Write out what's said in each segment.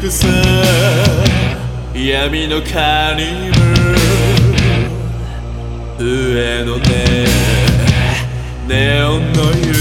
くさ闇のカニブ上のねネオンの色。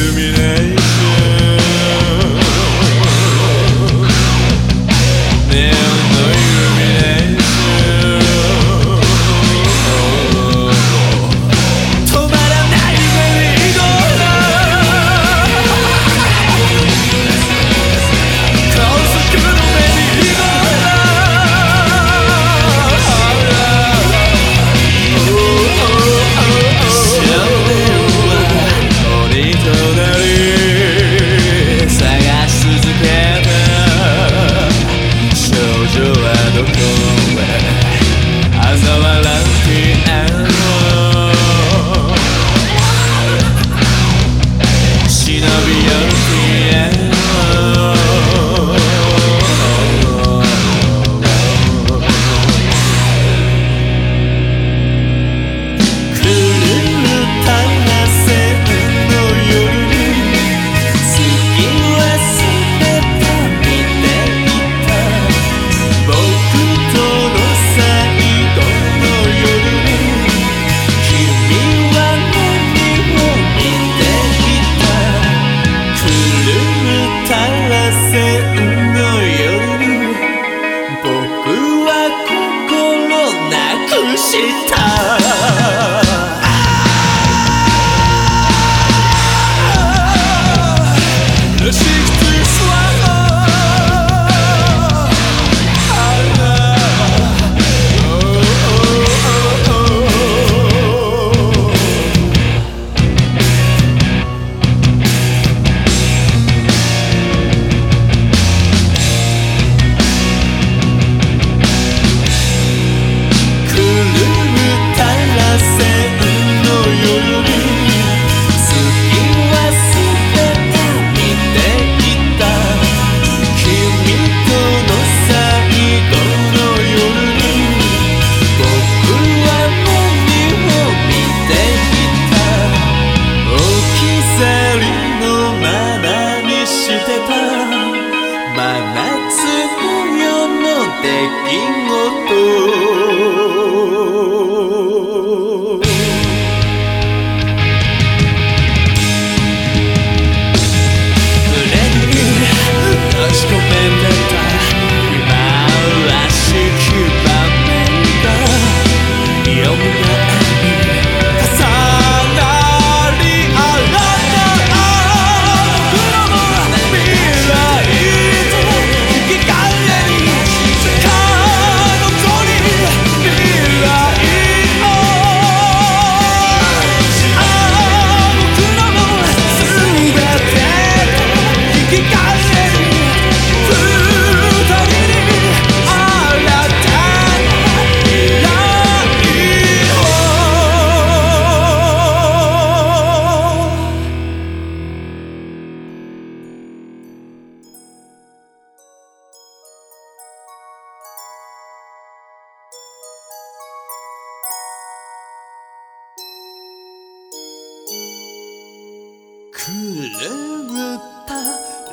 れた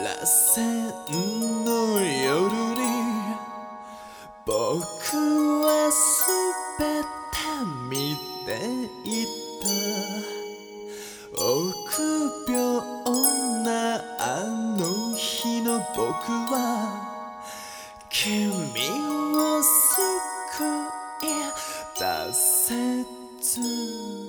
螺旋の夜に僕は全て見ていた。臆病なあの日の僕は君を救い出せず